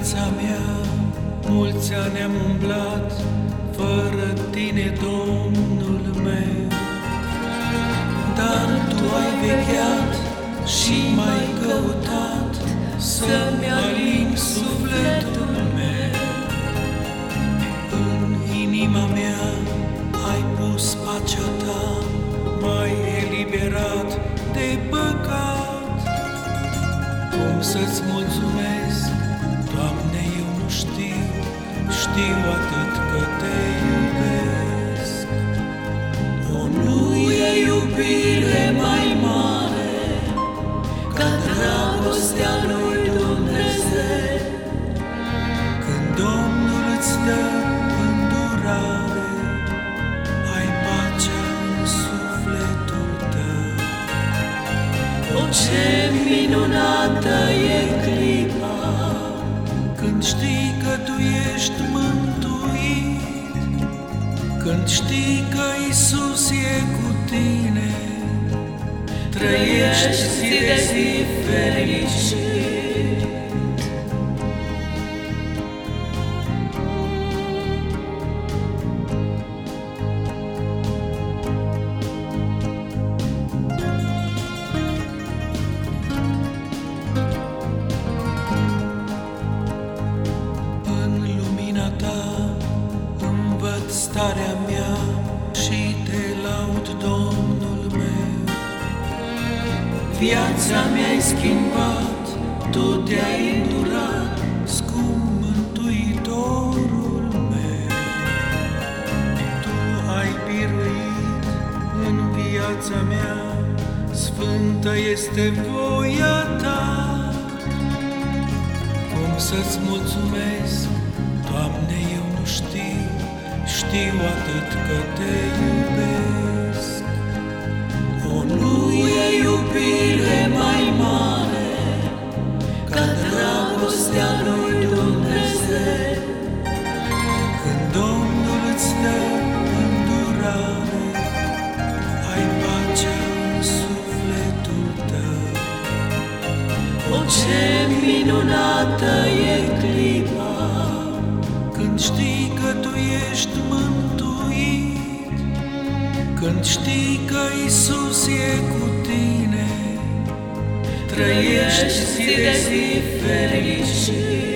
viața mea Mulți ani am umblat Fără tine, Domnul meu. Dar Tu ai vegheat Și m-ai căutat Să-mi alin sufletul meu. În inima mea Ai pus pacea Ta M-ai eliberat de păcat. Cum să-ți mulțumesc Doamne, eu nu știu, știu atât că te iubesc. O, nu e iubire mai mare ca dragostea lui Dumnezeu. Când Domnul îți dă îndurare, ai pacea în sufletul tău. O, ce minunată e clipa Când știi că tu ești mântuit, Când știi că Isus e cu tine, Trăiești zi de zi fericit. Starea mea și te laud, Domnul meu. Viața mi-ai schimbat, tu te-ai îndurat, scump Mântuitorul meu. Tu ai biruit în viața mea, sfântă este voia ta. Cum să-ți mulțumesc, Doamne, eu nu știu, știu atât că te iubesc. O, nu e iubire mai mare ca dragostea lui Dumnezeu. Când Domnul îți dă îndurare, ai pacea în sufletul tău. O, ce minunată e clipa Când știi că tu ești mântuit, Când știi că Isus e cu tine, Trăiești zi de zi fericit.